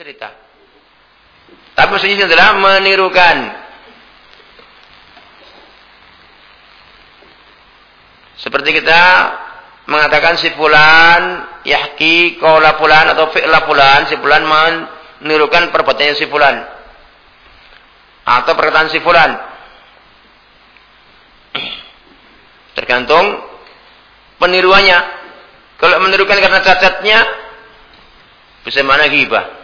cerita. Tapi maksudnya adalah menirukan. Seperti kita mengatakan si fulan yahki qawla fulan atau fi'la fulan, si fulan menirukan perbuatannya si fulan. Atau perkataan si fulan. Tergantung peniruannya. Kalau menirukan karena cacatnya, bisa mana gibah.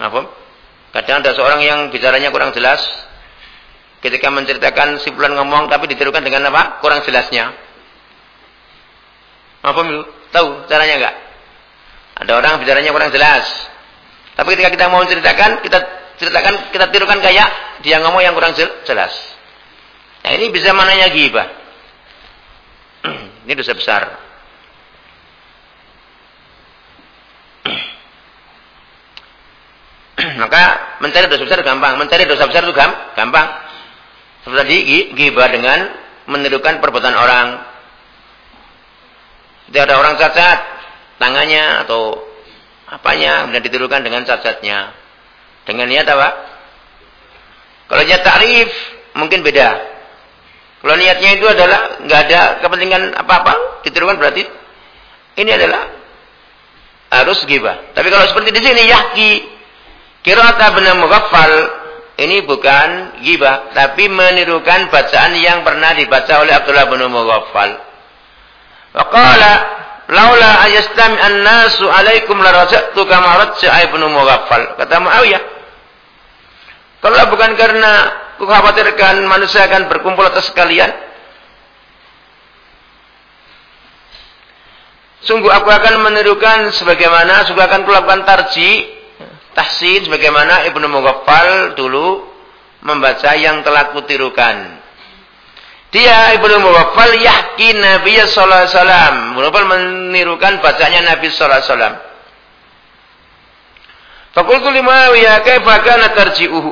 Apa? Kadang ada seorang yang bicaranya kurang jelas. Ketika menceritakan si bulan ngomong tapi ditirukan dengan apa? Kurang jelasnya. Itu? Tahu caranya enggak? Ada orang bicaranya kurang jelas. Tapi ketika kita mau menceritakan, kita ceritakan, kita tirukan kayak dia ngomong yang kurang jelas. Nah ini bisa mananya gibah. ini dosa besar. Maka mencari dosa besar gampang. Mencari dosa besar itu gampang. Seperti gibah dengan menirukan perbuatan orang. Tidak ada orang cacat tangannya atau apanya kemudian ditirukan dengan cacatnya. Dengan niat apa? Kalau niat takrif mungkin beda. Kalau niatnya itu adalah nggak ada kepentingan apa-apa, ditirukan berarti ini adalah harus gibah. Tapi kalau seperti di sini yahki Kirata benar mughaffal ini bukan gibah, tapi menirukan bacaan yang pernah dibaca oleh Abdullah bin Mughaffal. Waqala laula ayastami an-nasu alaikum la raja'tu kama raja'a ibnu Mughaffal. Kata Muawiyah, kalau bukan karena kukhawatirkan manusia akan berkumpul atas kalian, sungguh aku akan menirukan sebagaimana sungguh akan kulakukan tarji tahsin sebagaimana Ibnu Mughaffal dulu membaca yang telah kutirukan. Dia Ibnu Mughaffal yakin Nabi sallallahu alaihi wasallam, Mughaffal menirukan bacanya Nabi sallallahu alaihi wasallam. Fakultu Muawiyah kaifa kana tarji'uhu?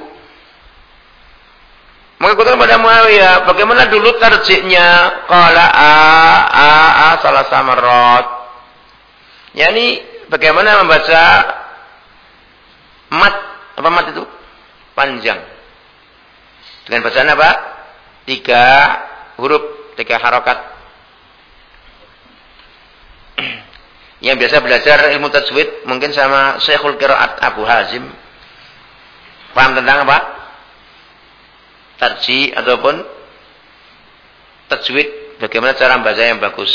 Maka kata pada Muawiyah, bagaimana dulu tarji'nya? Qala a a a salah samarot. Yani bagaimana membaca Mat. Apa mat itu? Panjang. Dengan bacaan apa? Tiga huruf, tiga harokat. Yang biasa belajar ilmu tajwid mungkin sama Syekhul Qiraat Abu Hazim. Paham tentang apa? Tarji ataupun tajwid bagaimana cara membaca yang bagus.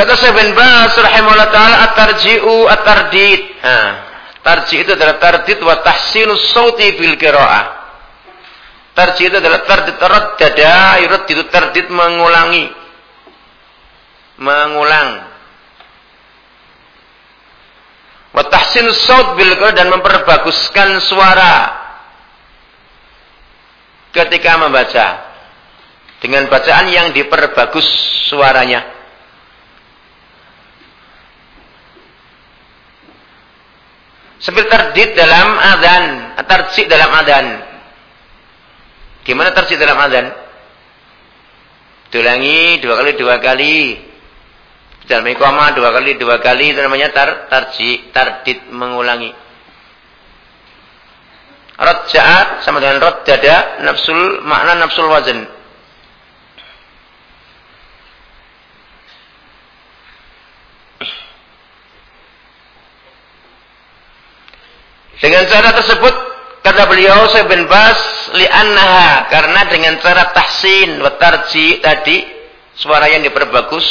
Berkata Syekh bin Bas rahimahullah taala at-tarji'u at-tardid. Nah, tarji itu adalah tardid wa tahsinus sauti fil qiraah. Tarji itu adalah tardid raddada, yurad itu tardid mengulangi. Mengulang. Wa tahsinus saut bil dan memperbaguskan suara ketika membaca dengan bacaan yang diperbagus suaranya. Seperti terdid dalam adzan, tarjid dalam adzan. Gimana tarjid dalam adzan? Diulangi dua kali dua kali. Dalam iqamah dua kali dua kali itu namanya tar tarji, tardid mengulangi. Raja'at sama dengan dada nafsul makna nafsul wazan. Dengan cara tersebut kata beliau saya bin Bas li'annaha karena dengan cara tahsin wa tarji tadi suara yang diperbagus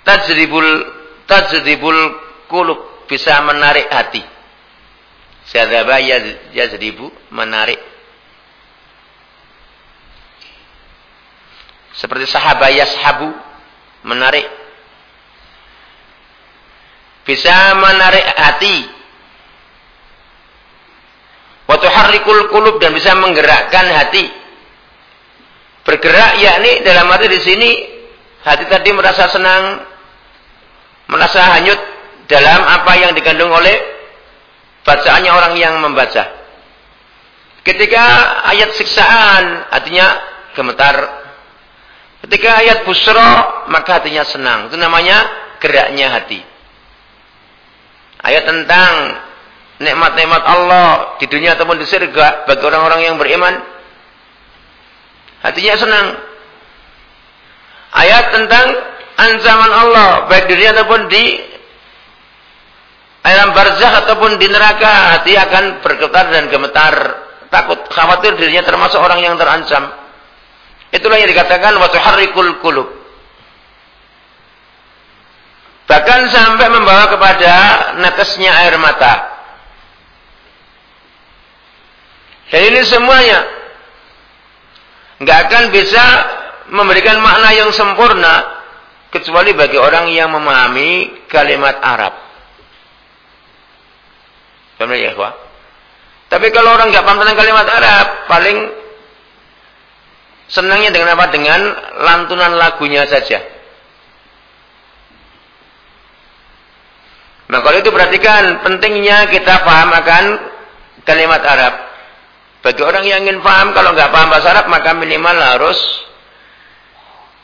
tajribul tajribul kulub bisa menarik hati. Syadzaba yazribu menarik. Seperti sahabat yashabu menarik. Bisa menarik hati Waktu harikul kulub dan bisa menggerakkan hati. Bergerak yakni dalam arti di sini hati tadi merasa senang, merasa hanyut dalam apa yang dikandung oleh bacaannya orang yang membaca. Ketika ayat siksaan artinya gemetar. Ketika ayat busro, maka hatinya senang. Itu namanya geraknya hati. Ayat tentang nikmat-nikmat Allah di dunia ataupun di surga bagi orang-orang yang beriman. Hatinya senang. Ayat tentang ancaman Allah baik di dunia ataupun di alam barzah ataupun di neraka hati akan bergetar dan gemetar takut khawatir dirinya termasuk orang yang terancam Itulah yang dikatakan watuharrikul kulub. Bahkan sampai membawa kepada netesnya air mata. Dan ini semuanya nggak akan bisa memberikan makna yang sempurna kecuali bagi orang yang memahami kalimat Arab. ya, Tapi kalau orang nggak paham tentang kalimat Arab, paling Senangnya dengan apa? Dengan lantunan lagunya saja. Nah kalau itu perhatikan pentingnya kita paham akan kalimat Arab. Bagi orang yang ingin paham, kalau nggak paham bahasa Arab maka minimal harus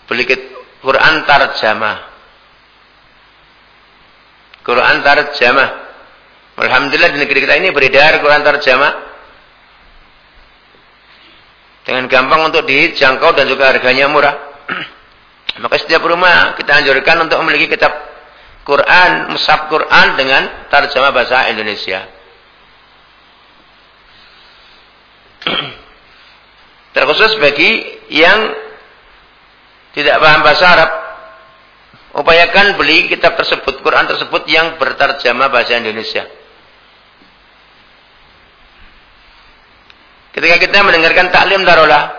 beli Quran tarjamah. Quran tarjamah. Alhamdulillah di negeri kita ini beredar Quran tarjamah dengan gampang untuk dijangkau dan juga harganya murah. Maka setiap rumah kita anjurkan untuk memiliki kitab Quran, mushaf Quran dengan terjemah bahasa Indonesia. Terkhusus bagi yang tidak paham bahasa Arab, upayakan beli kitab tersebut, Quran tersebut yang berterjemah bahasa Indonesia. Ketika kita mendengarkan taklim darolah,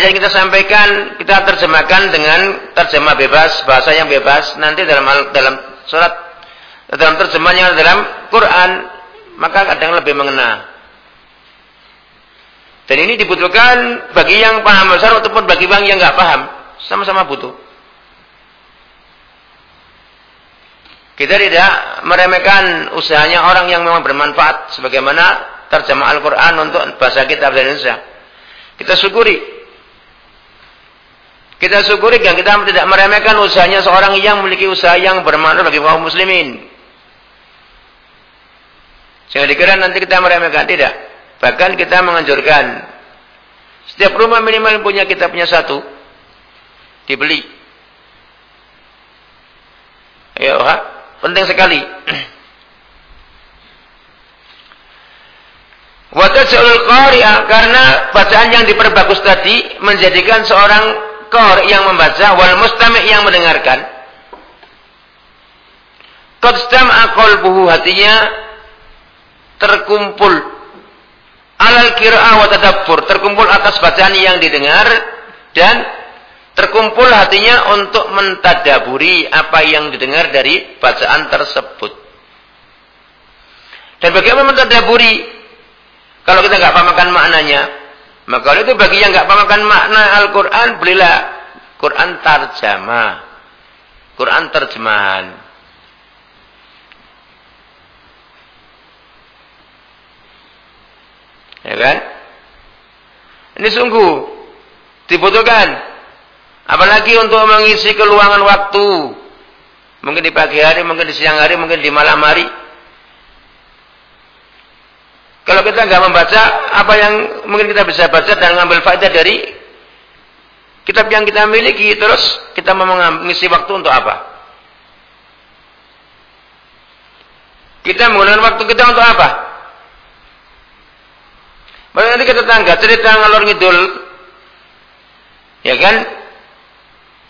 yang kita sampaikan kita terjemahkan dengan terjemah bebas, bahasa yang bebas. Nanti dalam dalam surat dalam terjemahnya dalam Quran maka kadang lebih mengena. Dan ini dibutuhkan bagi yang paham besar ataupun bagi bang yang nggak paham, sama-sama butuh. Kita tidak meremehkan usahanya orang yang memang bermanfaat sebagaimana terjemah Al-Quran untuk bahasa kita bahasa Indonesia. Kita syukuri. Kita syukuri dan kita tidak meremehkan usahanya seorang yang memiliki usaha yang bermakna bagi kaum muslimin. Jangan dikira nanti kita meremehkan. Tidak. Bahkan kita menganjurkan. Setiap rumah minimal punya kitabnya satu. Dibeli. Ya, penting sekali. Watajul qari'a karena bacaan yang diperbagus tadi menjadikan seorang qari yang membaca wal mustami' yang mendengarkan. Qad stam'a qalbuhu hatinya terkumpul alal qira'ah wa tadabbur, terkumpul atas bacaan yang didengar dan terkumpul hatinya untuk mentadaburi apa yang didengar dari bacaan tersebut. Dan bagaimana mentadaburi kalau kita nggak pahamkan maknanya, maka kalau itu bagi yang nggak pahamkan makna Al-Quran, belilah Quran tarjamah. Quran terjemahan. Ya kan? Ini sungguh dibutuhkan. Apalagi untuk mengisi keluangan waktu. Mungkin di pagi hari, mungkin di siang hari, mungkin di malam hari. Kalau kita nggak membaca, apa yang mungkin kita bisa baca dan mengambil faedah dari kitab yang kita miliki, terus kita mau mengisi waktu untuk apa? Kita menggunakan waktu kita untuk apa? Baru nanti kita tangga cerita ngalor ngidul, ya kan?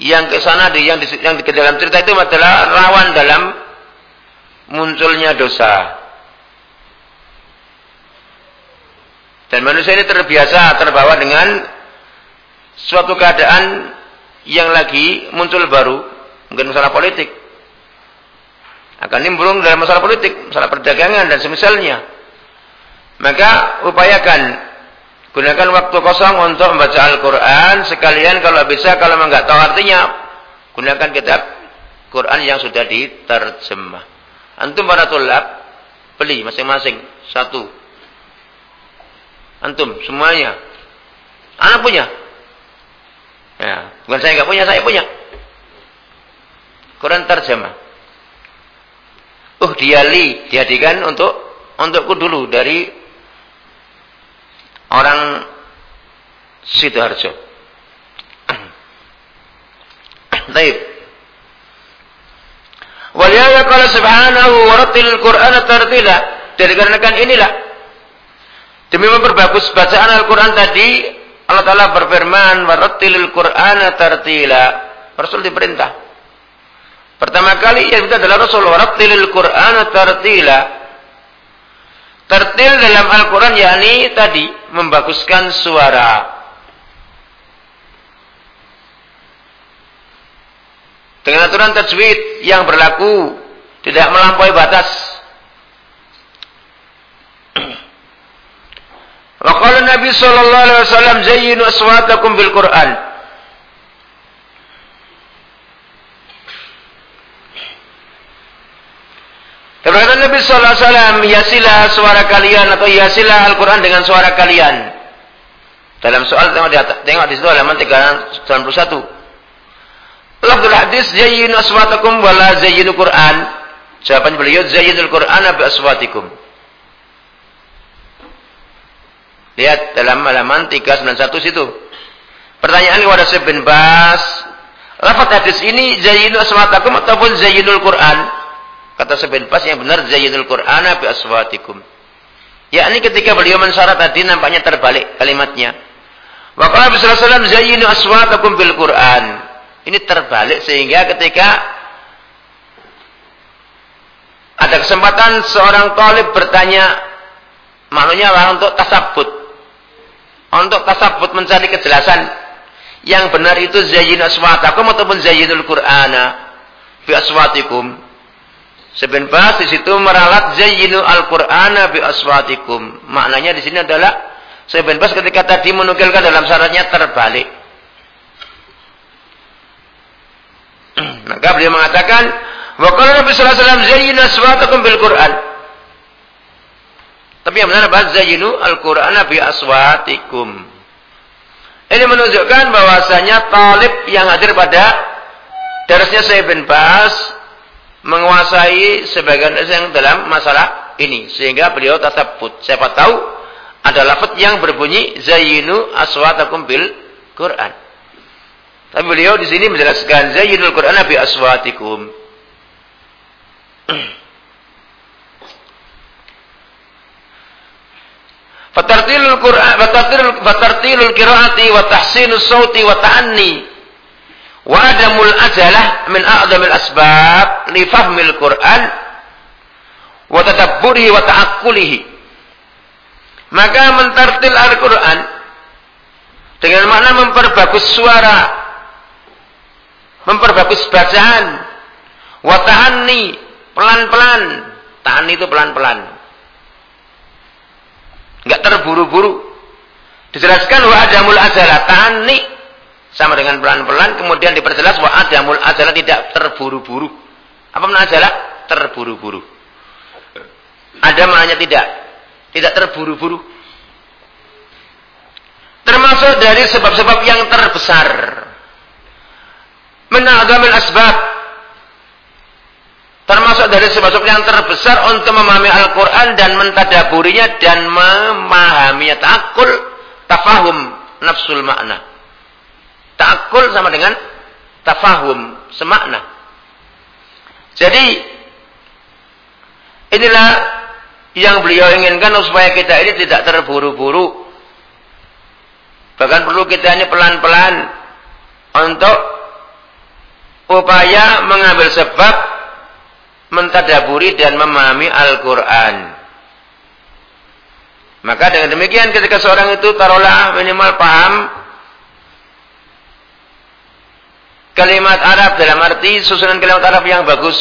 Yang ke sana di yang di, yang di dalam cerita itu adalah rawan dalam munculnya dosa. Dan manusia ini terbiasa terbawa dengan suatu keadaan yang lagi muncul baru, mungkin masalah politik. Akan nimbrung dalam masalah politik, masalah perdagangan dan semisalnya. Maka upayakan gunakan waktu kosong untuk membaca Al-Quran sekalian kalau bisa kalau enggak tahu artinya gunakan kitab Quran yang sudah diterjemah. Antum para tulab beli masing-masing satu Antum semuanya. Anak punya. Ya, bukan saya nggak punya, saya punya. Quran terjemah. Uh, diali diadikan untuk untukku dulu dari orang Sidoarjo. Baik. Waliyaya qala subhanahu wa rattil Qur'an tartila. Dikarenakan inilah demi memperbagus bacaan Al-Qur'an tadi Allah Taala berfirman wa rattilil Qur'ana tartila. Rasul diperintah. Pertama kali yang kita adalah Rasul wa rattilil Qur'ana tartila. Tertil dalam Al-Quran yakni tadi membaguskan suara. Dengan aturan tajwid yang berlaku tidak melampaui batas. Wa Nabi sallallahu alaihi wasallam zayyinu aswatakum bil Qur'an. Kata Nabi sallallahu alaihi wasallam, "Yasilah suara kalian atau yasilah Al-Qur'an dengan suara kalian." Dalam soal tengok di atas, tengok di situ halaman 391. Lafzul hadis zayyinu aswatakum wala zayyinu Qur'an. Jawaban beliau zayyinul Qur'an bi aswatikum. Lihat dalam halaman 391 situ. Pertanyaan kepada Syekh bin Bas, lafaz hadis ini zayyinu aswatakum ataupun zayyinul Qur'an? Kata bin Bas yang benar zayyinul Qur'an bi aswatikum. Yakni ketika beliau mensyarat tadi nampaknya terbalik kalimatnya. Wa qala Nabi sallallahu zayyinu aswatakum bil Qur'an. Ini terbalik sehingga ketika ada kesempatan seorang talib bertanya maknanya? Untuk tasabut. Untuk tasabut mencari kejelasan. Yang benar itu zayyinu aswatakum ataupun zayyinul qur'ana fi aswatikum. Sebenarnya di situ meralat zayyinu al-qur'ana bi aswatikum. Maknanya di sini adalah sebenarnya ketika tadi menukilkan dalam syaratnya terbalik. Maka beliau mengatakan, "Wa qala Nabi sallallahu alaihi wasallam zayyinu aswatakum bil Qur'an." Tapi yang benar apa? Zayyinu al-Qur'ana bi aswatikum. Ini menunjukkan bahwasanya talib yang hadir pada darasnya saya bin Bas menguasai sebagian yang dalam masalah ini sehingga beliau put. Siapa tahu ada lafaz yang berbunyi zayyinu aswatakum bil Quran. Tapi beliau di sini menjelaskan zayyinul Qur'an bi aswatikum. Fatartilul Qur'an fatartilul qiraati wa tahsinus sauti wa ta'anni wa adamul ajalah min a'dhamil asbab li fahmil Qur'an wa tadabburihi wa ta'aqqulihi. Maka mentartil Al-Qur'an dengan makna memperbagus suara memperbagus bacaan watahani pelan-pelan. Tahani itu pelan-pelan. Nggak terburu-buru. Dijelaskan wa adamul ajalah tahani sama dengan pelan-pelan kemudian diperjelas wa adamul ajalah tidak terburu-buru apa makna ajalah terburu-buru ada maknanya tidak tidak terburu-buru termasuk dari sebab-sebab yang terbesar Menagamil asbab. Termasuk dari sebab-sebab yang terbesar untuk memahami Al-Quran dan mentadaburinya dan memahaminya. Takul, tafahum, nafsul makna. Takul sama dengan tafahum, semakna. Jadi, inilah yang beliau inginkan supaya kita ini tidak terburu-buru. Bahkan perlu kita ini pelan-pelan untuk upaya mengambil sebab mentadaburi dan memahami Al-Quran. Maka dengan demikian ketika seorang itu taruhlah minimal paham kalimat Arab dalam arti susunan kalimat Arab yang bagus,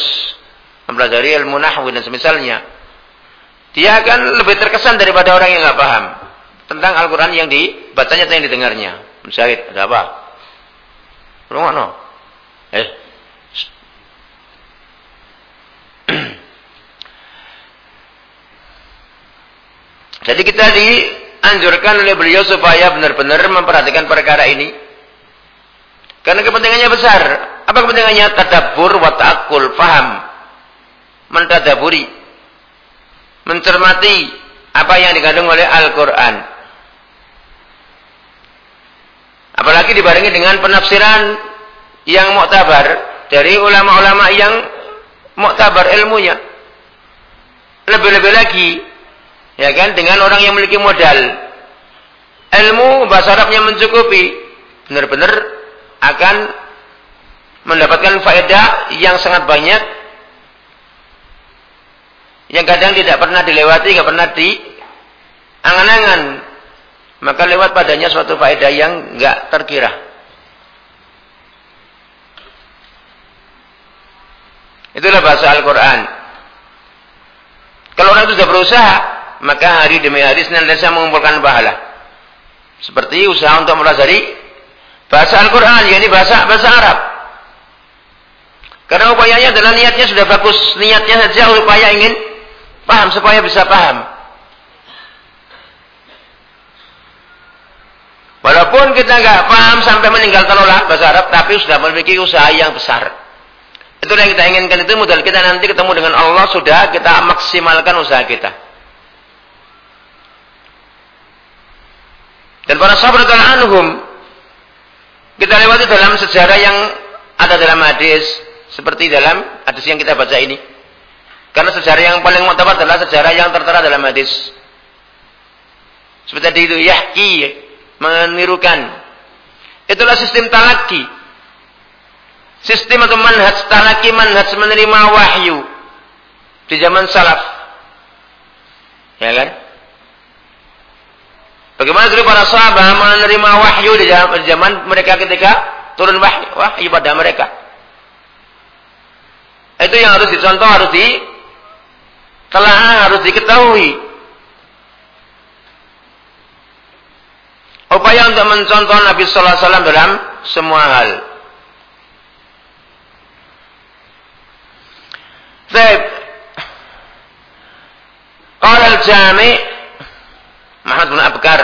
mempelajari ilmu nahwu dan semisalnya, dia akan lebih terkesan daripada orang yang nggak paham tentang Al-Quran yang dibacanya atau yang didengarnya. Musyahid, ada apa? Rumah no. Eh, Jadi kita di, anjurkan oleh beliau supaya benar-benar memperhatikan perkara ini. Karena kepentingannya besar. Apa kepentingannya? Tadabbur wa ta'akul, faham. Mentadaburi. Mencermati apa yang dikandung oleh Al-Quran. Apalagi dibarengi dengan penafsiran yang muktabar dari ulama-ulama yang muktabar ilmunya. Lebih-lebih lagi, ya kan, dengan orang yang memiliki modal. Ilmu bahasa Arabnya mencukupi. Benar-benar akan mendapatkan faedah yang sangat banyak yang kadang tidak pernah dilewati, tidak pernah di angan-angan. Maka lewat padanya suatu faedah yang enggak terkira. Itulah bahasa Al-Quran. Kalau orang itu sudah berusaha, maka hari demi hari senantiasa mengumpulkan pahala. Seperti usaha untuk mempelajari Bahasa Al-Quran, yakni bahasa bahasa Arab. Karena upayanya adalah niatnya sudah bagus. Niatnya saja upaya ingin paham supaya bisa paham. Walaupun kita nggak paham sampai meninggalkan olah bahasa Arab, tapi sudah memiliki usaha yang besar. Itu yang kita inginkan itu modal kita nanti ketemu dengan Allah sudah kita maksimalkan usaha kita. Dan para sahabat anhum kita lewati dalam sejarah yang ada dalam hadis seperti dalam hadis yang kita baca ini. Karena sejarah yang paling mutabar adalah sejarah yang tertera dalam hadis. Seperti tadi itu yahki menirukan. Itulah sistem talaki. Sistem atau manhaj talaki manhaj menerima wahyu di zaman salaf. Ya kan? Bagaimana dulu para sahabat menerima wahyu di zaman mereka ketika turun wahyu, wahyu pada mereka. Itu yang harus dicontoh, harus di telah harus diketahui. Upaya untuk mencontoh Nabi Sallallahu Alaihi Wasallam dalam semua hal. Baik. Qala al-Jami' Muhammad bin Abkar.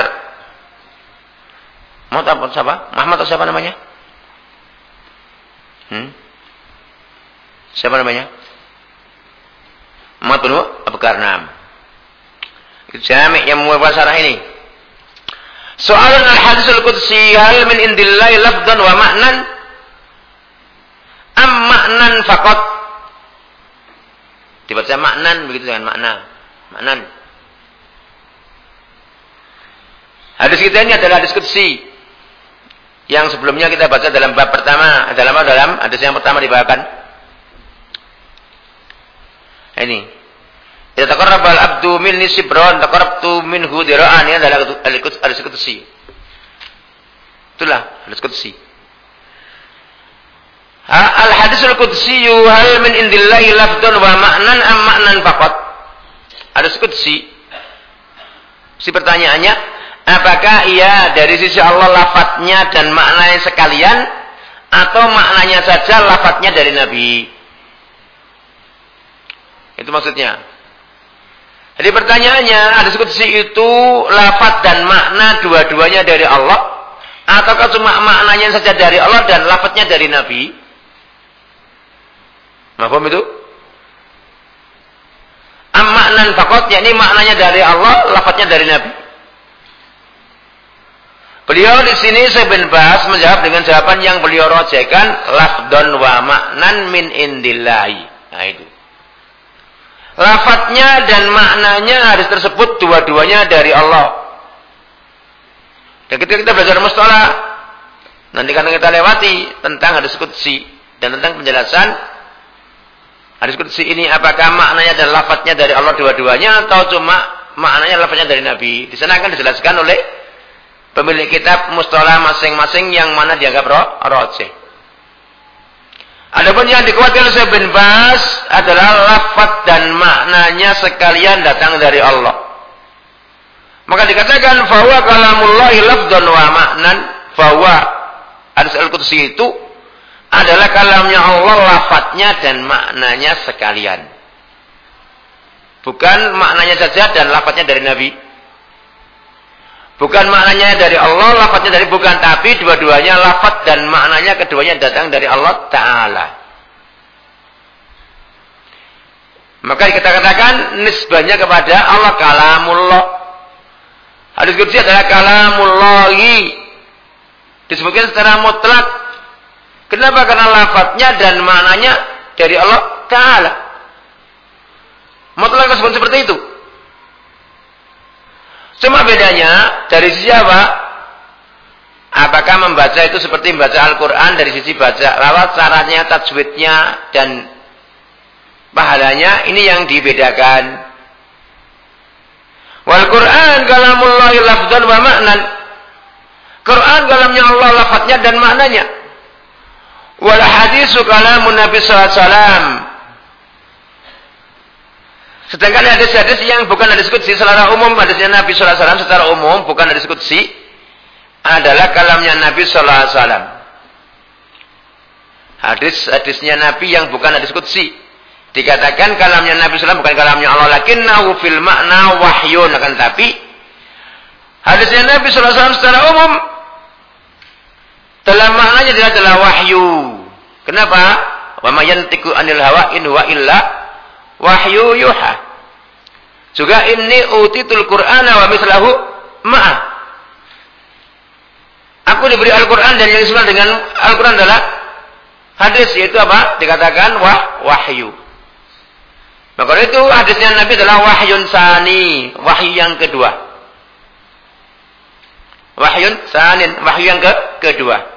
Muhammad apa siapa? Muhammad atau siapa namanya? Hmm? Siapa namanya? Muhammad bin Abkar Nam. Jami yang membuat sarah ini. Soalan al-hadis al-qudsi hal min indillahi lafdan wa ma'nan am ma'nan faqat dibaca maknan begitu dengan makna maknan Hadis kita ini adalah hadis kutsi yang sebelumnya kita baca dalam bab pertama dalam dalam hadis yang pertama dibawakan. Ini. Idza taqarraba al-abdu minni sibran taqarrabtu minhu dira'an ini adalah hadis kutsi. Itulah hadis kutsi. Al-hadis al-qudsi hal min indillahi lafdun wa ma'nan am ma'nan faqat. Hadis kutsi. Si pertanyaannya, Apakah ia dari sisi Allah lafadznya dan maknanya sekalian atau maknanya saja lafadznya dari Nabi? Itu maksudnya. Jadi pertanyaannya, ada diskusi itu lafadz dan makna dua-duanya dari Allah ataukah cuma maknanya saja dari Allah dan lafadznya dari Nabi? Mahfum itu? Am maknan fakot, yakni maknanya dari Allah, lafadznya dari Nabi. Beliau di sini bin Bas menjawab dengan jawaban yang beliau rojekan lafdon wa maknan min indillahi. Nah itu. Lafadznya dan maknanya harus tersebut dua-duanya dari Allah. Dan ketika kita belajar mustalah, nanti kan kita lewati tentang hadis kudsi dan tentang penjelasan hadis kudsi ini apakah maknanya dan lafadznya dari Allah dua-duanya atau cuma maknanya lafadznya dari Nabi. Di sana akan dijelaskan oleh pemilik kitab mustalah masing-masing yang mana dianggap roh, rojih. Adapun yang dikuatkan oleh bin Bas adalah lafaz dan maknanya sekalian datang dari Allah. Maka dikatakan bahwa kalamullahi lafdun wa maknan bahwa hadis al-qudsi itu adalah kalamnya Allah lafadznya dan maknanya sekalian. Bukan maknanya saja dan lafadznya dari Nabi. Bukan maknanya dari Allah, lafadznya dari bukan. Tapi dua-duanya lafadz dan maknanya keduanya datang dari Allah Ta'ala. Maka kita katakan nisbahnya kepada Allah kalamullah. Hadis kudsi adalah kalamullahi. Disebutkan secara mutlak. Kenapa? Karena lafadznya dan maknanya dari Allah Ta'ala. Mutlak disebut seperti itu. Cuma bedanya dari sisi apa? Apakah membaca itu seperti membaca Al-Quran dari sisi baca lawat, caranya, tajwidnya, dan pahalanya, ini yang dibedakan. Wal Quran kalamullahi lafzan wa ma'nan. Quran kalamnya Allah lafadznya dan maknanya. Wal hadisu kalamun Nabi sallallahu alaihi wasallam Sedangkan hadis-hadis yang bukan hadis kudsi secara umum, hadisnya Nabi Sallallahu Alaihi Wasallam secara umum bukan hadis kudsi, adalah kalamnya Nabi Sallallahu Alaihi Wasallam. Hadis-hadisnya Nabi yang bukan hadis kudsi. Dikatakan kalamnya Nabi Sallallahu bukan kalamnya Allah. Lakinnahu fil makna wahyun. Akan tapi, hadisnya Nabi Sallallahu Alaihi Wasallam secara umum, dalam maknanya adalah wahyu. Kenapa? Wa mayantiku anil hawa in illa wahyu yuha. Juga ini utitul Qur'ana wa mislahu ma'a. Aku diberi Al-Quran dan yang disebut dengan Al-Quran adalah hadis yaitu apa? Dikatakan wah wahyu. Maka itu hadisnya Nabi adalah wahyun sani, wahyu yang kedua. Wahyun sanin, wahyu yang ke kedua.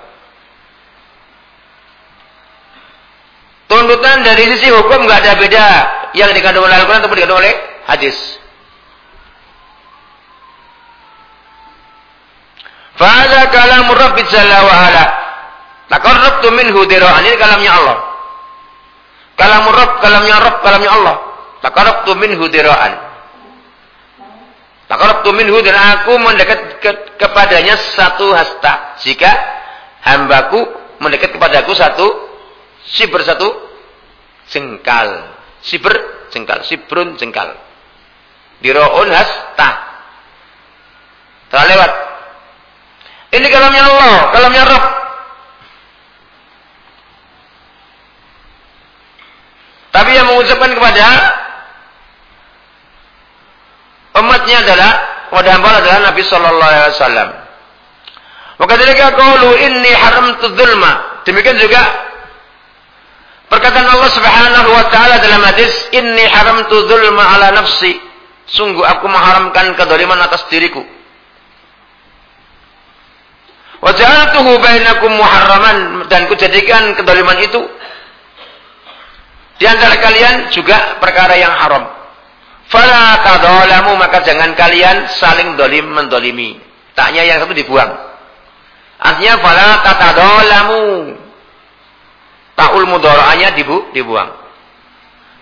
Tuntutan dari sisi hukum nggak ada beda yang dikandung oleh Al-Quran ataupun dikandung oleh hadis. Fahada kalam Rabbi Jalla wa ala. Taqarrabtu minhu dira'an. Ini kalamnya Allah. Kalam Rabb, kalamnya Rabb, kalamnya Allah. Taqarrabtu minhu dira'an. Taqarrabtu minhu dan aku mendekat ke, kepadanya satu hasta. Jika hambaku mendekat kepadaku satu Sibr satu jengkal. Sibr jengkal. Sibrun jengkal. Diro'un hasta. Telah lewat. Ini kalamnya Allah. Kalamnya Rabb. Tapi yang mengucapkan kepada umatnya adalah kepada hamba adalah Nabi Sallallahu Alaihi Wasallam. Maka ketika qaulu inni haramtu dzulma. Demikian juga Perkataan Allah Subhanahu wa taala dalam hadis, "Inni haramtu dzulma ala nafsi." Sungguh aku mengharamkan kedzaliman atas diriku. Wa ja'altuhu bainakum muharraman dan kujadikan kedzaliman itu di antara kalian juga perkara yang haram. Fala tadzalamu maka jangan kalian saling dolim mendolimi. Taknya yang satu dibuang. Artinya fala tatadzalamu Ta'ul mudora'anya dibu, dibuang.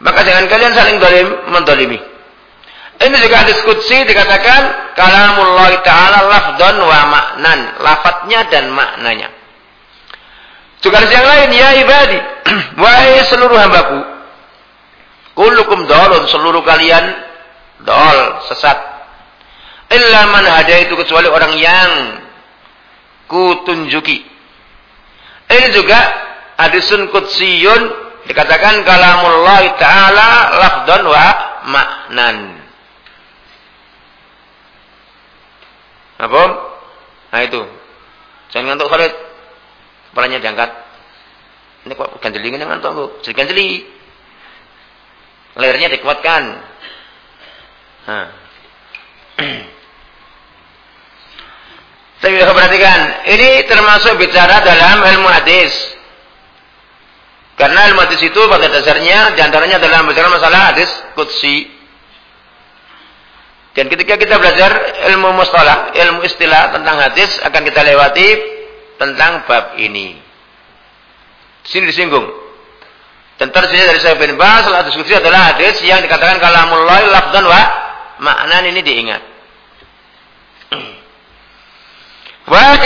Maka jangan kalian saling dolim, mendolimi. Ini juga diskusi dikatakan kalamullah ta'ala lafdon wa maknan. Lafadnya dan maknanya. Juga yang lain, ya ibadi. Wahai seluruh hambaku. Kulukum dolun, seluruh kalian dol, sesat. Illa man itu kecuali orang yang kutunjuki. Ini juga hadisun kutsiyun dikatakan kalamullah taala lafdan wa maknan. Apa? Nah itu. Jangan ngantuk Khalid. Kepalanya diangkat. Ini kok ganjelingan yang ngantuk, Bu. Jadi ganjeli. Lehernya dikuatkan. Nah. Saya perhatikan, ini termasuk bicara dalam ilmu hadis. Karena ilmu hadis itu pada dasarnya di antaranya adalah bicara masalah hadis kutsi. Dan ketika kita belajar ilmu mustalah, ilmu istilah tentang hadis akan kita lewati tentang bab ini. Sini disinggung. Dan terjadi dari saya bin Bas, salah diskusi adalah hadis yang dikatakan kalamullah lafdan wa makna ini diingat. Wa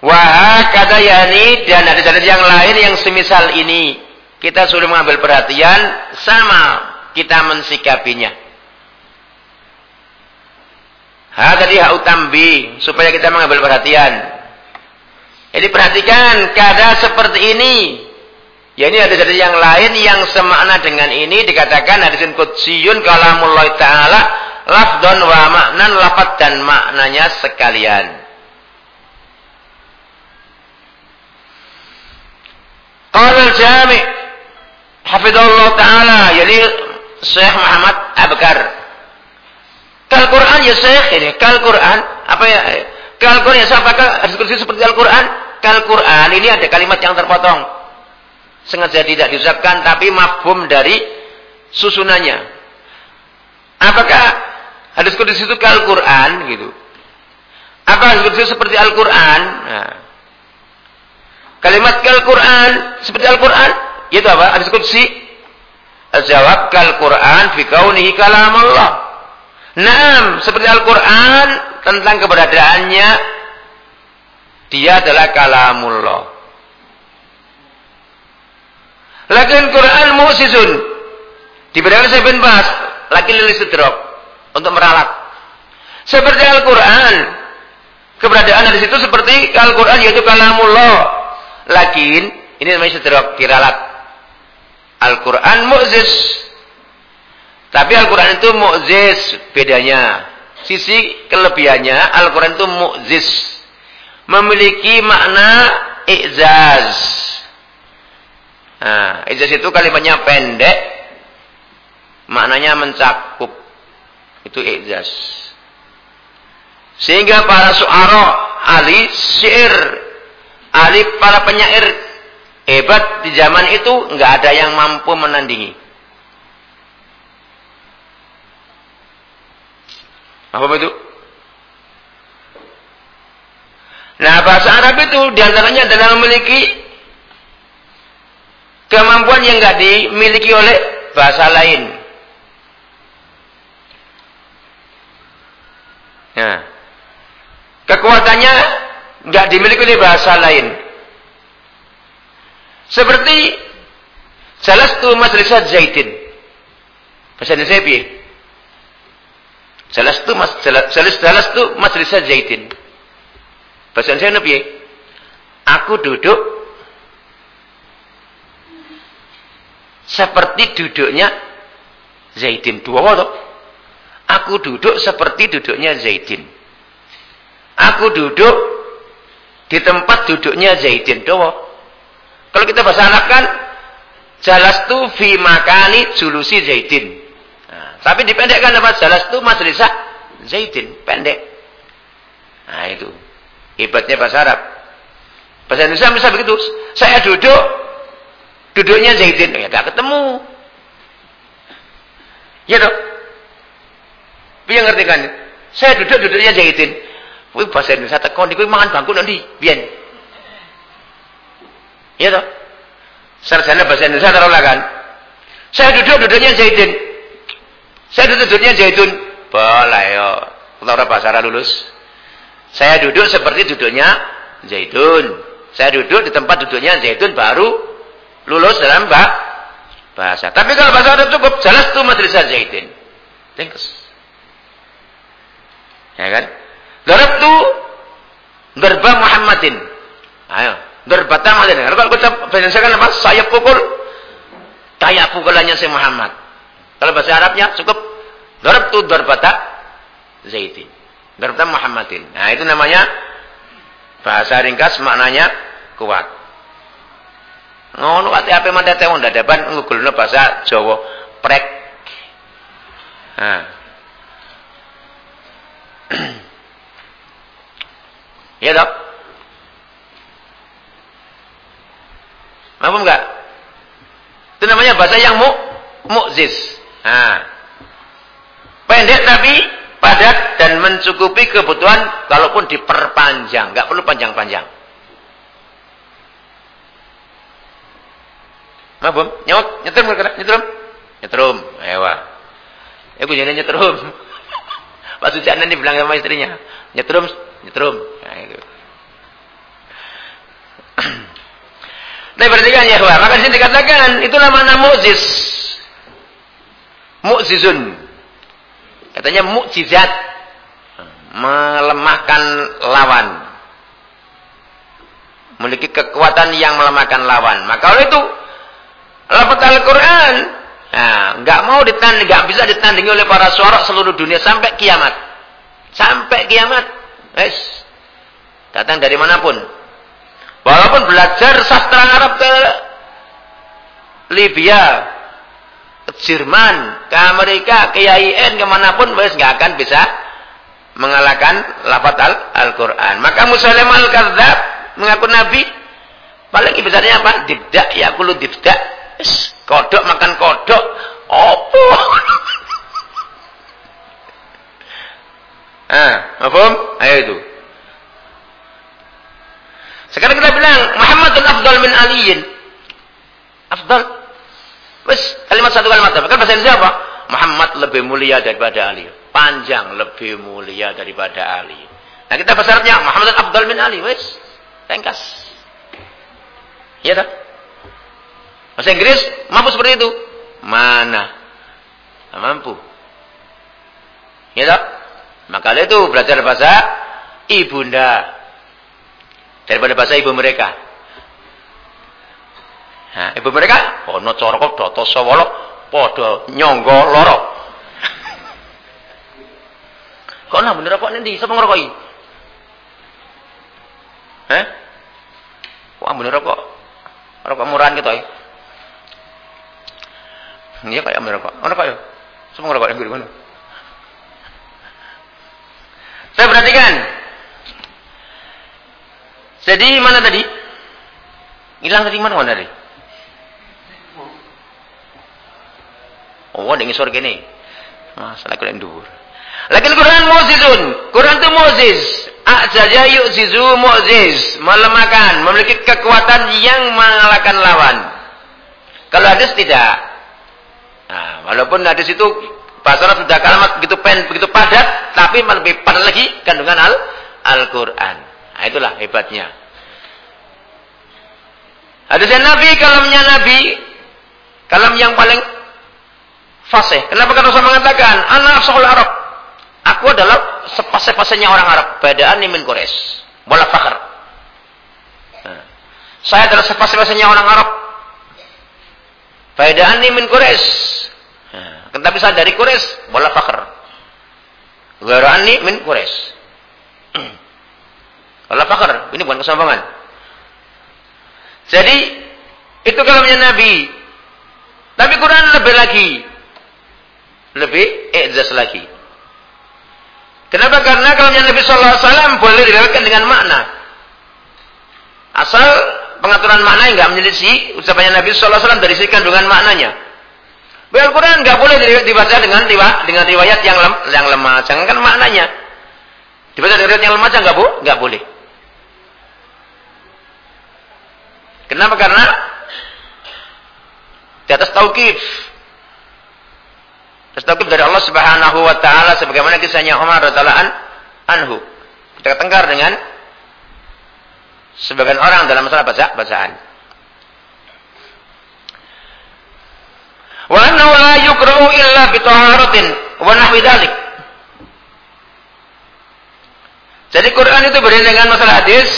kada Wah kata yani dan ada hadis yang lain yang semisal ini kita sudah mengambil perhatian sama kita mensikapinya. Ha tadi hak utambi supaya kita mengambil perhatian. Jadi perhatikan keadaan seperti ini. Ya ini ada hadis yang lain yang semakna dengan ini dikatakan hadisin kutsiyun kalamullah ta'ala lafdon wa maknan lafad dan maknanya sekalian. Qala al-jami' hafizallahu ta'ala jadi Syekh Muhammad Abkar. Kal Quran ya Syekh ini, Quran apa ya? Quran ya apakah hadis kursi seperti Al-Quran? Quran ini ada kalimat yang terpotong. Sengaja tidak diucapkan tapi mafhum dari susunannya. Apakah hadis kursi itu kal Quran gitu? Apa hadis seperti Al-Quran? Nah. Kalimat kal Quran seperti Al-Quran, itu apa? Hadis kursi. Jawab kal Quran fi kaunihi kalam Allah. Naam, seperti Al-Quran tentang keberadaannya dia adalah kalamullah. Lakin Quran mu'sizun. Diberikan saya bin Bas, laki lili sedrok untuk meralat. Seperti Al-Quran. Keberadaan di situ seperti Al-Quran yaitu kalamullah. Lakin ini namanya sedrok diralat. Al-Quran mu'ziz. Tapi Al-Quran itu mu'ziz bedanya. Sisi kelebihannya Al-Quran itu mu'ziz. Memiliki makna i'zaz. Nah, i'zaz itu kalimatnya pendek. Maknanya mencakup. Itu i'zaz. Sehingga para suara ahli syair, ahli para penyair hebat di zaman itu nggak ada yang mampu menandingi. Apa itu? Nah, bahasa Arab itu di antaranya adalah memiliki kemampuan yang nggak dimiliki oleh bahasa lain. Nah, kekuatannya nggak dimiliki oleh bahasa lain. Seperti salah satu madrasah Zaitin. Bahasa Indonesia piye? Salastu mas salas salastu majlis zaitin. Bahasa saya nabi. Aku duduk seperti duduknya Zaitin. Dua waktu. Aku duduk seperti duduknya Zaitin. Aku duduk di tempat duduknya Zaitin. Dua. Kalau kita bahasa Arab kan jalastu fi makani julusi Zaitin. Tapi dipendekkan nama jelas itu majlisah Zaidin, pendek. Nah itu. Hebatnya bahasa Arab. Bahasa Indonesia bisa begitu. Saya duduk, duduknya Zaidin. Ya gak ketemu. Ya dong. Biar ngerti kan? Saya duduk, duduknya Zaidin. Wih bahasa Indonesia tekon, ini mangan bangku nanti. Biar. Ya dong. Sarjana bahasa Indonesia taruhlah kan. Saya duduk, duduknya Zaidin. Saya duduknya zaitun. Boleh yo. Kalau bahasa Arab lulus. Saya duduk seperti duduknya zaitun. Saya duduk di tempat duduknya zaitun baru lulus dalam bahasa. Tapi kalau bahasa Arab cukup jelas tuh madrasah zaitun. Thanks. Ya kan? Darab tuh darba Muhammadin. Ayo, darbata Muhammadin. Kalau kita bahasa kan apa? Saya pukul kayak pukulannya si Muhammad. Kalau bahasa Arabnya cukup Darabtu darbata Zaitin. Darbata Muhammadin. Nah, itu namanya bahasa ringkas maknanya kuat. Ngono ati ape mandate wong dadaban ngugulno bahasa Jawa prek. Nah. ya dok? Mampu enggak? Itu namanya bahasa yang mu mukziz. Nah. Pendek tapi padat dan mencukupi kebutuhan kalaupun diperpanjang, nggak perlu panjang-panjang. Mabum, nyawak, nyetrum nyetrum, nyetrum, ewa. Ya gue jadi nyetrum. Pas ujian bilang sama istrinya, nyetrum, nyetrum. Nah, itu. Nah, perhatikan ya, maka sini dikatakan itu nama mukjiz. Mukjizun. Katanya mukjizat. melemahkan lawan. Memiliki kekuatan yang melemahkan lawan. Maka oleh itu, lafaz Al-Quran, nah, nggak mau ditanding, nggak bisa ditandingi oleh para suara seluruh dunia sampai kiamat. Sampai kiamat. Yes. Datang dari mana pun. Walaupun belajar sastra Arab ke Libya, ke Jerman, ke Amerika, ke IAIN, ke mana pun, wes nggak akan bisa mengalahkan lafaz Al-Quran. Maka Musailamah Al-Kadzab mengaku Nabi, paling besarnya apa? Dibda, ya kulu dibda. Kodok makan kodok. Opo? Ah, mafhum? Ayo itu. Sekarang kita bilang Muhammadun afdal min aliyin. Afdal. Wes, kalimat satu kalimat apa? Kan bahasa Indonesia apa? Muhammad lebih mulia daripada Ali. Panjang lebih mulia daripada Ali. Nah kita besarnya Muhammad afdal min Ali. Wes, ringkas. Iya tak? Bahasa Inggris mampu seperti itu? Mana? Mampu. Iya tak? Maka itu belajar bahasa ibunda daripada bahasa ibu mereka. Nah, ibu mereka ono corok doto sawolo podo nyonggo loro. Kok nah bener kok nanti sapa ngerokoi? Eh? Wah bener kok. Rokok murahan gitu ya. Iya kayak bener kok. Ono kok ya? Sapa ngerokok yang di mana? Saya perhatikan. Jadi mana tadi? Hilang tadi mana tadi? Oh, dengan surga ini. Masalah Quran dur. Lagi Quran mu'jizun. Quran itu mu'jiz. Ajaja yu'jizu mu'jiz. Melemahkan. Memiliki kekuatan yang mengalahkan lawan. Kalau hadis tidak. Nah, walaupun hadis itu bahasa Arab sudah kalimat begitu pen, begitu padat, tapi lebih padat lagi kandungan al Al-Quran. Nah, itulah hebatnya. Hadisnya Nabi, kalamnya Nabi, kalam yang paling fasih. Kenapa kan Rasul mengatakan, anak soal Arab. Aku adalah sepasih-pasihnya orang Arab. Badaan min Quraisy. Wala fakhr. Nah, saya adalah sepasih-pasihnya orang Arab. Badaan min Quraisy. Tetapi saya dari Quraisy, wala fakhr. Gharani min Quraisy. wala fakhr. Ini bukan kesombongan. Jadi itu kalamnya Nabi. Tapi Quran lebih lagi. Lebih ijaz lagi. Kenapa? Karena kalamnya Nabi Sallallahu Alaihi Wasallam boleh diriwayatkan dengan makna. Asal pengaturan makna yang nggak menyelisih ucapannya Nabi Sallallahu Alaihi Wasallam dari sisi kandungan maknanya. Al-Quran nggak boleh dibaca dengan dengan riwayat yang lem, yang lemah. Jangan kan maknanya. Dibaca dengan riwayat yang lemah nggak bu, nggak boleh. Kenapa? Karena di atas tauqif. Atas tauqif dari Allah Subhanahu wa taala sebagaimana kisahnya Umar radhiyallahu anhu. Kita tengkar dengan sebagian orang dalam masalah baca bacaan. Wa annahu la yukra'u illa bi taharatin wa nahwi dzalik. Jadi Quran itu berbeda dengan masalah hadis,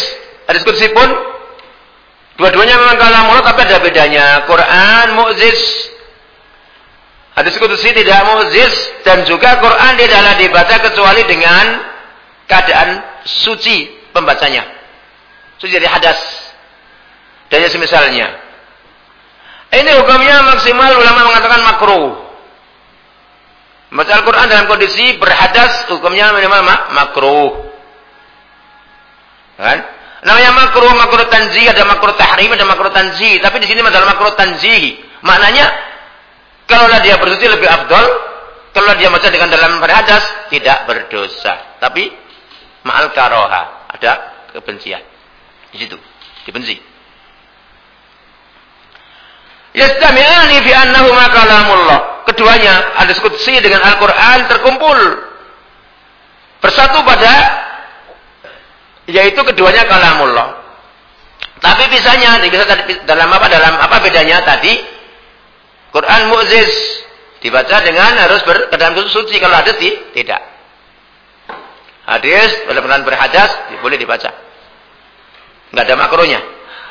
hadis kursi pun dua-duanya memang kalamullah tapi ada bedanya. Quran mu'jiz Hadis kudusi tidak mu'jiz dan juga Quran tidaklah dibaca kecuali dengan keadaan suci pembacanya. Suci dari hadas. Dan semisalnya. Ini hukumnya maksimal ulama mengatakan makruh. Membaca Al-Quran dalam kondisi berhadas hukumnya minimal mak makruh. Kan? Namanya makruh, makruh tanzih, ada makruh tahrim, ada makruh tanzih. Tapi di sini adalah makruh tanzih. Maknanya, kalau dia bersuci lebih afdol, kalau dia baca dengan dalam berhadas, tidak berdosa. Tapi, ma'al karoha, ada kebencian. Di situ, dibenci. Yastami'ani fi annahuma kalamullah. Keduanya, hadis qudsi dengan Al-Qur'an terkumpul bersatu pada yaitu keduanya kalamullah. Tapi bisanya bisa dalam apa dalam apa bedanya tadi? Quran mu'ziz dibaca dengan harus berkedan suci kalau ada sih tidak. Hadis keadaan berhadas boleh dibaca. Enggak ada makronya.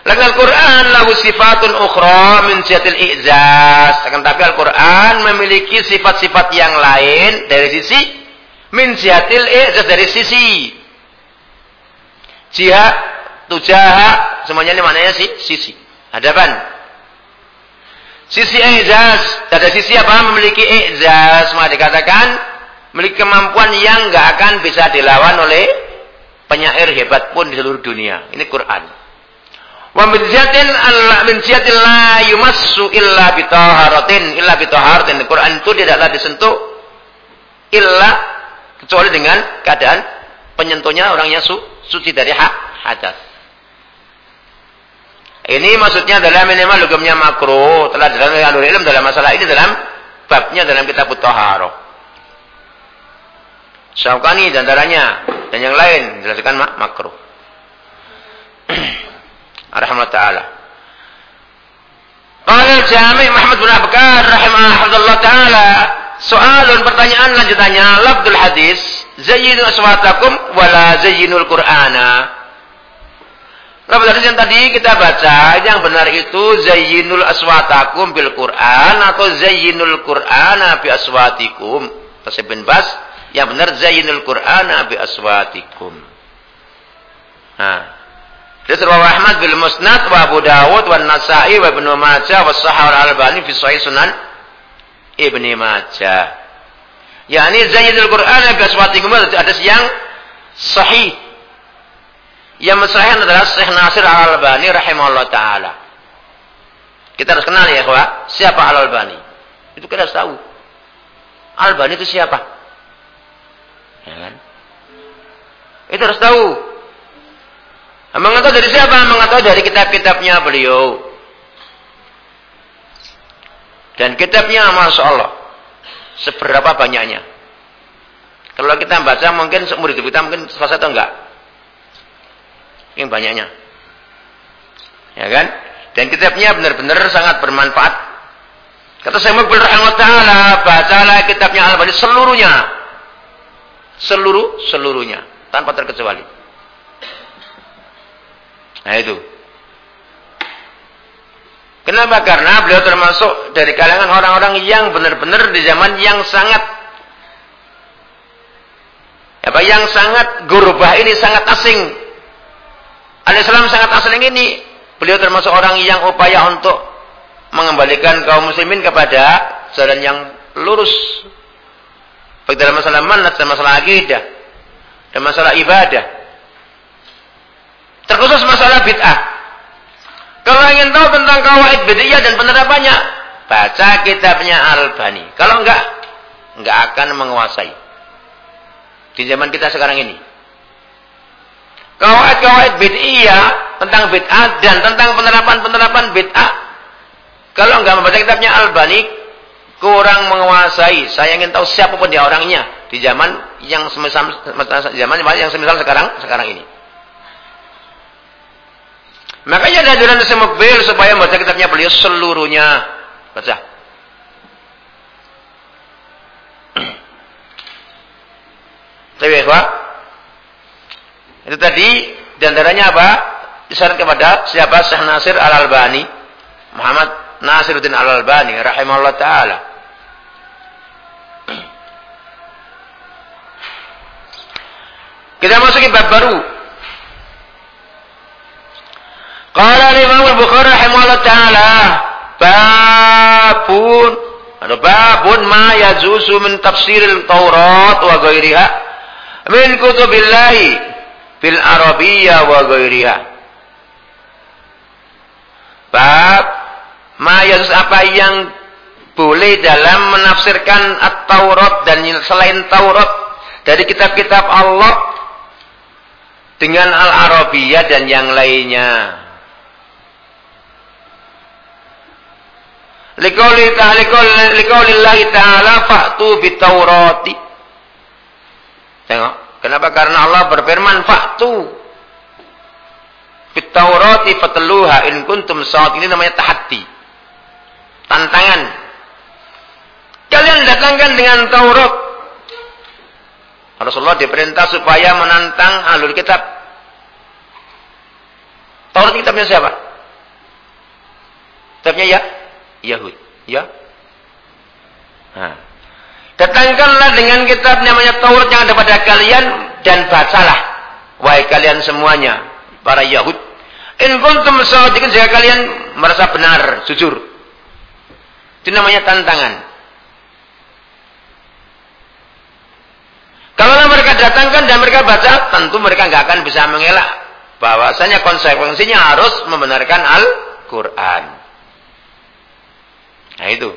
Lagi Al-Quran lahu sifatun ukhra min siyatil i'zaz. Akan tapi Al-Quran memiliki sifat-sifat yang lain dari sisi min siyatil i'zaz dari sisi jihad, tujaha, semuanya ini maknanya si, sisi. Hadapan. Sisi i'zaz, ada sisi apa? Memiliki i'zaz, maka dikatakan memiliki kemampuan yang enggak akan bisa dilawan oleh penyair hebat pun di seluruh dunia. Ini Quran. Wa min ziyatin Allah min ziyatin la yumassu illa bitaharatin illa bitaharatin. Quran itu tidaklah disentuh illa kecuali dengan keadaan penyentuhnya orangnya su, suci dari hak hadas. Ini maksudnya adalah minimal hukumnya makro telah dalam alur ilm dalam masalah ini dalam babnya dalam kitab Taharah. Syaukani dan darahnya dan yang lain jelaskan mak makro. Rahimahullah taala. Qala Jami' Muhammad bin Abkar rahimahullah taala, soalun pertanyaan lanjutannya lafdul hadis, zayyinu aswatakum wala zayyinul qur'ana. Lafdul hadis yang tadi kita baca, yang benar itu zayyinul aswatakum bil Qur'an atau zayyinul qur'ana bi aswatikum. Tasib bin Bas, yang benar zayyinul qur'ana bi aswatikum. Nah, Terus Ahmad bil Musnad wa Abu Dawud wa Nasa'i wa Ibnu Majah wa Sahih al-Albani fi Sahih Sunan Ibnu Majah. Yani Zaidul Quran bi aswatikum ada yang sahih. Yang sahih adalah Syekh Nasir Al-Albani rahimahullah taala. Kita harus kenal ya, Pak. Siapa Al-Albani? Itu kita harus tahu. Al-Albani itu siapa? Ya kan? Itu harus tahu. Mengetahui dari siapa? Mengetahui dari kitab-kitabnya beliau. Dan kitabnya Masya Allah. Seberapa banyaknya. Kalau kita baca mungkin seumur hidup kita mungkin selesai atau enggak. Yang banyaknya. Ya kan? Dan kitabnya benar-benar sangat bermanfaat. Kata saya Mubbil Rahmat Ta'ala, bacalah kitabnya Al-Bani seluruhnya. Seluruh, seluruhnya. Tanpa terkecuali. Nah itu. Kenapa? Karena beliau termasuk dari kalangan orang-orang yang benar-benar di zaman yang sangat apa yang sangat gurubah ini sangat asing. Al-Islam sangat asing ini. Beliau termasuk orang yang upaya untuk mengembalikan kaum muslimin kepada jalan yang lurus. Baik dalam masalah manat, dalam masalah akidah, dan masalah ibadah. Terkhusus masalah bid'ah. Kalau ingin tahu tentang kawaid bid'ah dan penerapannya, baca kitabnya Al-Bani. Kalau enggak, enggak akan menguasai. Di zaman kita sekarang ini. Kawaid-kawaid bid'ah tentang bid'ah dan tentang penerapan-penerapan bid'ah. Kalau enggak membaca kitabnya Al-Bani, kurang menguasai. Saya ingin tahu siapa pun dia orangnya di zaman yang semisal zaman yang semisal sekarang sekarang ini. Makanya ada ajaran Semukbil supaya membaca kitabnya beliau seluruhnya. Baca. Tapi ya, Itu tadi di antaranya apa? Isyarat kepada siapa? Syekh Nasir Al-Albani. Muhammad Nasiruddin Al-Albani rahimahullah taala. Kita masuki bab baru Qala Imam Al-Bukhari rahimahullah taala babun ada babun ma yajuzu min tafsiril Taurat wa ghairiha min kutubillahi bil Arabiyyah wa ghairiha. Bab ma yajuzu apa yang boleh dalam menafsirkan At-Taurat dan selain Taurat dari kitab-kitab Allah dengan Al-Arabiyah dan yang lainnya. Liqauli ta'ala ta'ala fa'tu bitaurati. Tengok, kenapa? Karena Allah berfirman fa'tu bitaurati fatluha in kuntum saat ini namanya tahaddi. Tantangan. Kalian datangkan dengan Taurat. Rasulullah diperintah supaya menantang alur kitab. Taurat kitabnya siapa? Kitabnya ya Yahud. Ya. Nah. Datangkanlah dengan kitab namanya Taurat yang ada pada kalian dan bacalah. Wahai kalian semuanya, para Yahud. In kuntum sadiqin jika kalian merasa benar, jujur. Itu namanya tantangan. Kalau mereka datangkan dan mereka baca, tentu mereka nggak akan bisa mengelak bahwasanya konsekuensinya harus membenarkan Al-Quran. Nah itu.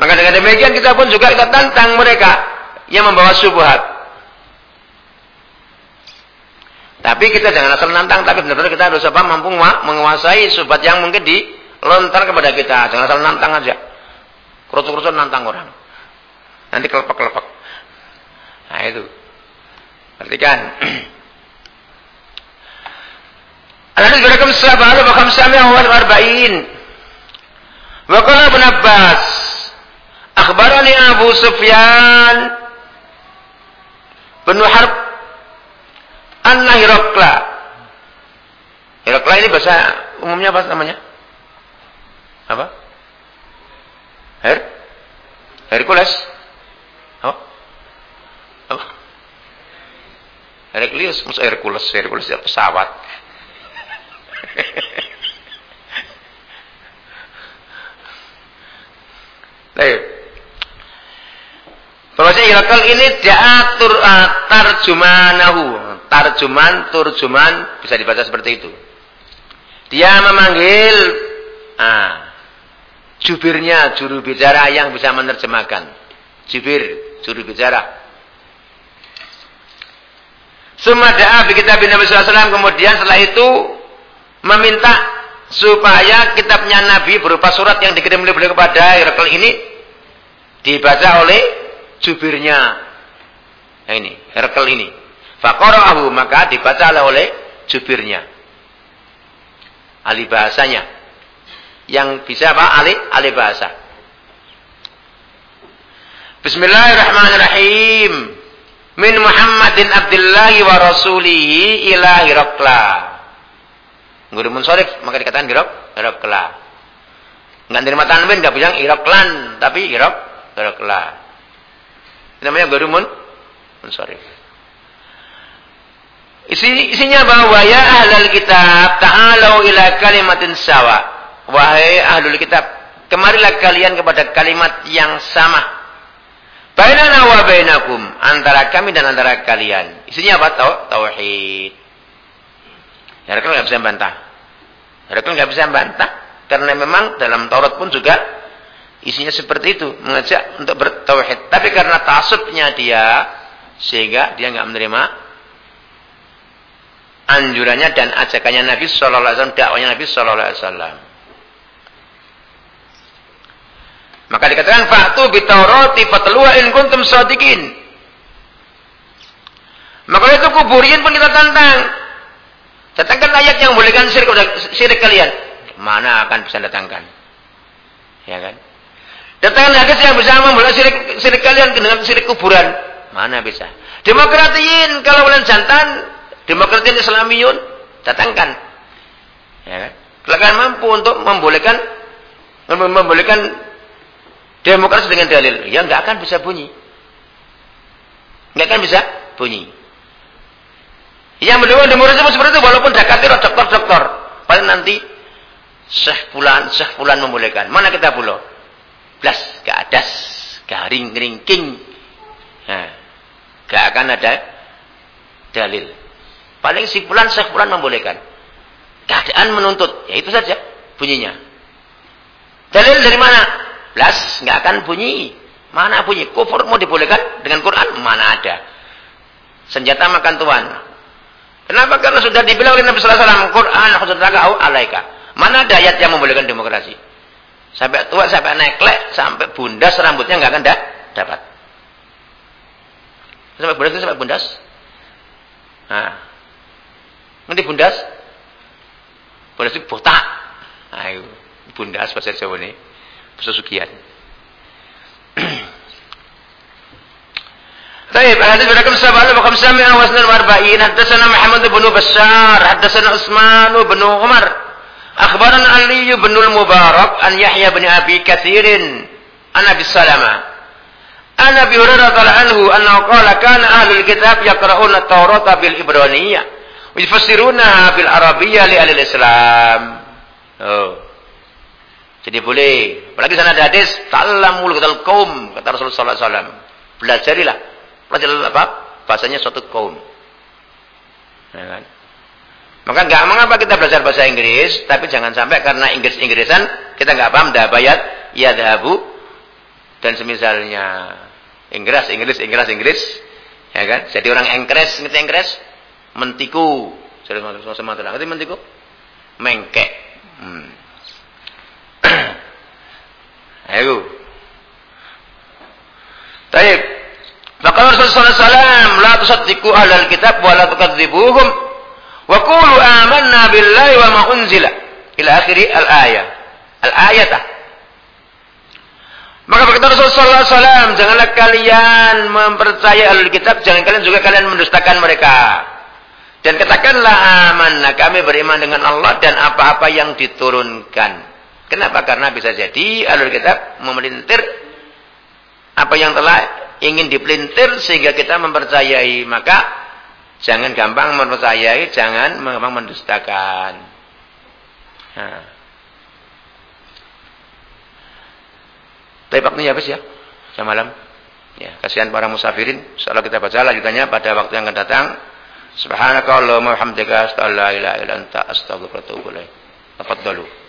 Maka dengan demikian kita pun juga kita tantang mereka yang membawa subuhat. Tapi kita jangan asal nantang, tapi benar-benar kita harus apa mampu menguasai subat yang mungkin dilontar kepada kita. Jangan asal nantang aja. Kerucut-kerucut nantang orang. Nanti kelepek-kelepek. Nah itu. Perhatikan. Berakam sabah wa khamsami'a wal arba'in. Wa qala Ibn Abbas akhbarani Abu Sufyan bin Harb anna Hirakla Hirakla ini bahasa umumnya apa namanya? Apa? Her? Hercules? Apa? Apa? Hercules, maksud Hercules, Hercules ya pesawat. Baik. Bahwasanya Herakl ini diatur uh, tarjumanahu. Tarjuman, turjuman bisa dibaca seperti itu. Dia memanggil ah, jubirnya juru bicara yang bisa menerjemahkan. Jubir, juru bicara. Sumada'a bi kitab Nabi SAW kemudian setelah itu meminta supaya kitabnya Nabi berupa surat yang dikirim oleh beliau kepada Herakl ini dibaca oleh jubirnya. Nah ini, Herakl ini. Faqara'ahu maka dibaca oleh jubirnya. Ahli bahasanya yang bisa apa? Alih, alih bahasa. Bismillahirrahmanirrahim. Min Muhammadin Abdillahi wa Rasulihi ila Hirakla. Guru munsorif, maka dikatakan Hirak, Hirakla. Enggak terima tanwin, enggak bilang Hiraklan, tapi Hirak, Hirakla. Ini namanya guru mun, munsorif. Isi, isinya bahwa ya ahlal kitab ta'alau ila kalimatin sawa Wahai ahlul kitab, kemarilah kalian kepada kalimat yang sama. Bainana wa bainakum, antara kami dan antara kalian. Isinya apa? Tau? Tauhid. Herakl nggak bisa bantah. Herakl nggak bisa bantah karena memang dalam Taurat pun juga isinya seperti itu, mengajak untuk bertauhid. Tapi karena tasubnya dia sehingga dia nggak menerima anjurannya dan ajakannya Nabi Shallallahu Alaihi Wasallam, dakwanya Nabi Shallallahu Alaihi Wasallam. Maka dikatakan fa'tu bitaurati fatluha in kuntum shadiqin. Maka itu kuburin pun kita tantang. Datangkan ayat yang membolehkan syirik syirik kalian. Mana akan bisa datangkan? Ya kan? Datangkan hadis yang bisa membolehkan syirik syirik kalian dengan syirik kuburan. Mana bisa? Demokratiin kalau kalian jantan, demokratiin Islamiyun, datangkan. Ya kan? Kalian mampu untuk membolehkan membolehkan Demokrasi dengan dalil, ya nggak akan bisa bunyi. Nggak akan bisa bunyi. Yang mendukung demokrasi seperti itu, walaupun dakati dokter-dokter. Paling nanti Syekh Fulan membolehkan. Mana kita pulau? Blas, gak adas, garing, king. Nah, gak akan ada dalil. Paling si Fulan, Syekh Fulan membolehkan. Keadaan menuntut, ya itu saja bunyinya. Dalil dari mana? Belas nggak akan bunyi. Mana bunyi? Kufur mau dibolehkan dengan Quran? Mana ada? Senjata makan tuan. Kenapa? Karena sudah dibilang oleh Nabi Sallallahu Alaihi Wasallam, Quran khususaka au alaika. Mana ada ayat yang membolehkan demokrasi? Sampai tua, sampai neklek, sampai bundas rambutnya nggak akan da dapat. Sampai bundas itu sampai bundas. Nah, nanti bundas, bundas itu botak. Ayo, bundas bahasa Jawa ini. Pesugihan. طيب الحديث برقم 7542 حدثنا محمد بن بشار حدثنا عثمان بن عمر Akhbaran Ali bin Mubarak an Yahya bin Abi Katsirin an Abi Salamah An Abi Hurairah anhu annahu qala kana ahlul kitab yaqra'una at-Taurata bil Ibraniyah wa yufassirunaha bil Arabiyyah li ahli Islam. Oh. Jadi boleh. Apalagi sana ada hadis ta'allamul kitab kaum kata Rasulullah sallallahu alaihi wasallam. Belajarilah. belajarlah apa? Bahasanya suatu kaum. Ya kan? Maka nggak mengapa kita belajar bahasa Inggris, tapi jangan sampai karena Inggris-Inggrisan kita nggak paham dabayat, ya dahabu dan semisalnya Inggris, Inggris, Inggris, Inggris, ya kan? Jadi orang Inggris, ngerti Inggris? Mentiku. Jadi Sumatera, ngerti mentiku? Mengkek. Hmm. Ayo. Taib. Maka Rasulullah SAW, La tusaddiku ahlal kitab wa la tukadzibuhum. Wa kulu amanna billahi wa ma unzila. Ila akhiri al-ayah. Al-ayatah. Maka berkata Rasulullah SAW, janganlah kalian mempercayai ahlul kitab, jangan kalian juga kalian mendustakan mereka. Dan katakanlah amanah kami beriman dengan Allah dan apa-apa yang diturunkan. Kenapa? Karena bisa jadi ahlul kitab memelintir apa yang telah ingin dipelintir sehingga kita mempercayai. Maka jangan gampang mempercayai, jangan gampang mendustakan. Nah. Tapi waktunya habis ya, jam malam. Ya, kasihan para musafirin. Insyaallah kita baca lanjutannya pada waktu yang akan datang. Subhanakallahumma wa bihamdika astaghfiruka wa atubu ilaik. Tafadhalu.